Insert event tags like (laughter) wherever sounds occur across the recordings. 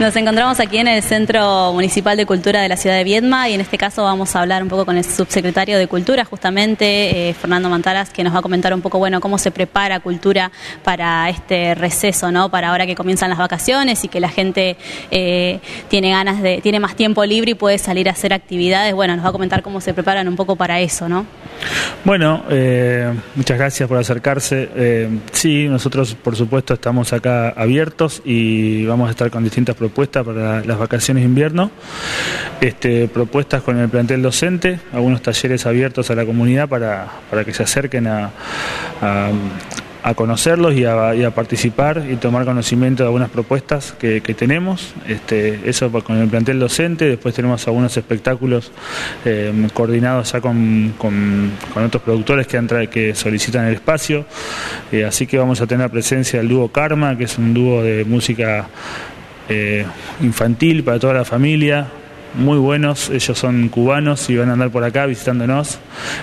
Nos encontramos aquí en el Centro Municipal de Cultura de la ciudad de Viedma y en este caso vamos a hablar un poco con el subsecretario de Cultura, justamente, eh, Fernando Mantaras, que nos va a comentar un poco, bueno, cómo se prepara cultura para este receso, ¿no? Para ahora que comienzan las vacaciones y que la gente eh, tiene ganas de, tiene más tiempo libre y puede salir a hacer actividades. Bueno, nos va a comentar cómo se preparan un poco para eso, ¿no? Bueno, eh, muchas gracias por acercarse. sí, nosotros por supuesto estamos acá abiertos y vamos a estar con distintas propuestas para las vacaciones de invierno, este, propuestas con el plantel docente, algunos talleres abiertos a la comunidad para, para que se acerquen a, a conocerlos y a, participar y tomar conocimiento de algunas propuestas que, tenemos. Este, eso con el plantel docente, después tenemos algunos espectáculos eh, coordinados ya con, con, otros productores que, han que solicitan el espacio. Eh, así que vamos a tener la presencia del dúo Karma, que es un dúo de música eh, infantil para toda la familia, muy buenos, ellos son cubanos y van a andar por acá visitándonos.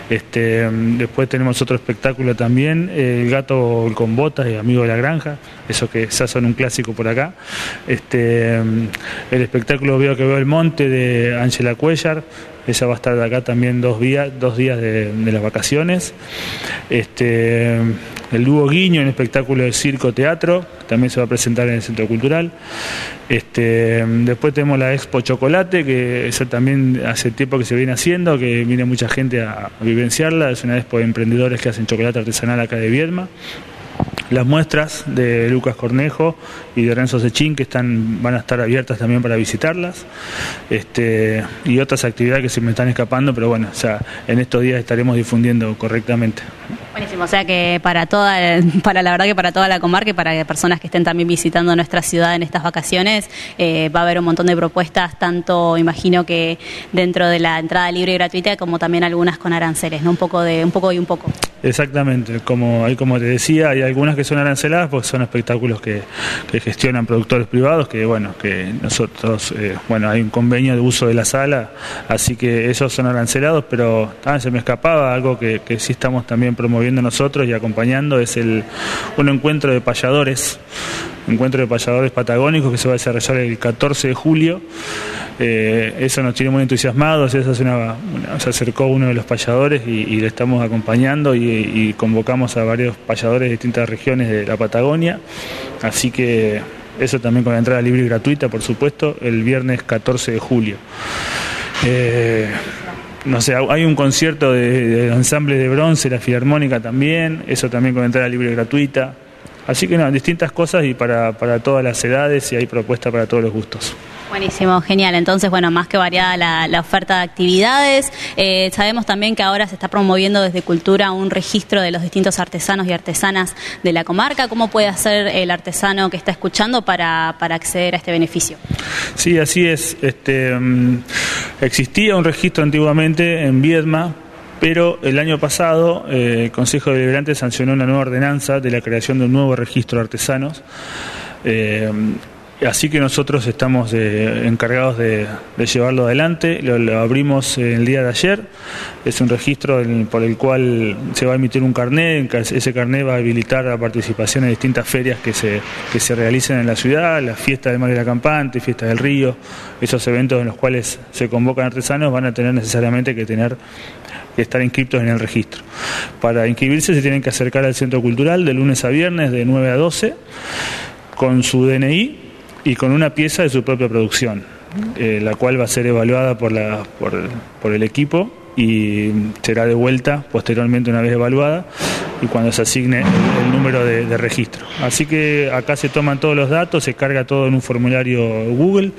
Este, después tenemos otro espectáculo también, El gato con botas, amigo de la granja, eso que ya son un clásico por acá. Este, el espectáculo Veo que veo el monte de Ángela Cuellar, ella va a estar de acá también dos días, dos días de, las vacaciones. Este, el dúo Guiño, un espectáculo de circo-teatro, también se va a presentar en el Centro Cultural. Este, después tenemos la Expo Chocolate, que eso también hace tiempo que se viene haciendo, que viene mucha gente a, a vivenciarla. Es una expo de emprendedores que hacen chocolate artesanal acá de Viedma las muestras de Lucas Cornejo y de Renzo Sechín que están, van a estar abiertas también para visitarlas este, y otras actividades que se me están escapando, pero bueno, o en estos días estaremos difundiendo correctamente. Buenísimo, o sea que para toda, (laughs) para la verdad que para toda la comarca y para personas que estén también visitando nuestra ciudad en estas vacaciones, eh, va a haber un montón de propuestas, tanto imagino que dentro de la entrada libre y gratuita, como también algunas con aranceles, ¿no? Un poco de, un poco y un poco. Exactamente, como, como te decía, hay algunas que son aranceladas, pues son espectáculos que, gestionan productores privados, que bueno, que nosotros, eh, bueno, hay un convenio de uso de la sala, así que esos son arancelados, pero ah, se me escapaba algo que, que sí estamos también promoviendo nosotros y acompañando, es el un encuentro de payadores, encuentro de payadores patagónicos que se va a desarrollar el 14 de julio. Eh, eso nos tiene muy entusiasmados, esa es una, se acercó uno de los payadores y, le estamos acompañando y, convocamos a varios payadores de distintas regiones de la Patagonia, así que eso también con la entrada libre y gratuita, por supuesto, el viernes 14 de julio. Eh, no sé, hay un concierto de, ensamble de bronce, la filarmónica también, eso también con entrada libre y gratuita. Así que no, distintas cosas y para, para todas las edades y hay propuesta para todos los gustos. Buenísimo, genial. Entonces, bueno, más que variada la, oferta de actividades. Eh, sabemos también que ahora se está promoviendo desde Cultura un registro de los distintos artesanos y artesanas de la comarca. ¿Cómo puede hacer el artesano que está escuchando para, acceder a este beneficio? Sí, así es. Este, mm, existía un registro antiguamente en Viedma, pero el año pasado eh, el Consejo Deliberante sancionó una nueva ordenanza de la creación de un nuevo registro de artesanos. Eh, Así que nosotros estamos eh, encargados de, llevarlo adelante. Lo, abrimos el día de ayer. Es un registro por el cual se va a emitir un carnet. Ese carnet va a habilitar la participación en distintas ferias que se, que se realicen en la ciudad, las fiestas de Mar de la Campante, fiestas del Río. Esos eventos en los cuales se convocan artesanos van a tener necesariamente que tener que estar inscritos en el registro. Para inscribirse se tienen que acercar al centro cultural de lunes a viernes de 9 a 12 con su DNI y con una pieza de su propia producción, eh, la cual va a ser evaluada por, la, por, el equipo y será devuelta posteriormente una vez evaluada y cuando se asigne el, número de, registro. Así que acá se toman todos los datos, se carga todo en un formulario Google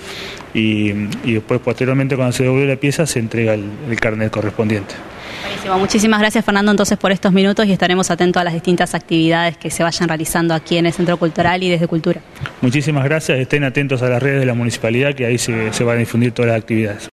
y, después posteriormente cuando se devuelve la pieza se entrega el, el carnet correspondiente. Buenísimo. Muchísimas gracias Fernando entonces por estos minutos y estaremos atentos a las distintas actividades que se vayan realizando aquí en el Centro Cultural y desde Cultura. Muchísimas gracias, estén atentos a las redes de la municipalidad que ahí se, se van a difundir todas las actividades.